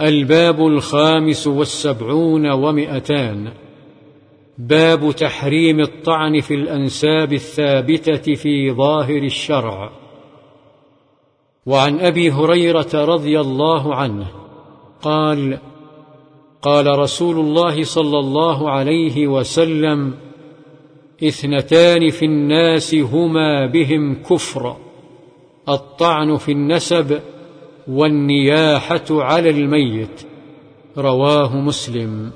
الباب الخامس والسبعون ومئتان. باب تحريم الطعن في الأنساب الثابتة في ظاهر الشرع. وعن أبي هريرة رضي الله عنه قال قال رسول الله صلى الله عليه وسلم إثنتان في الناس هما بهم كفر الطعن في النسب والنياحة على الميت. رواه مسلم.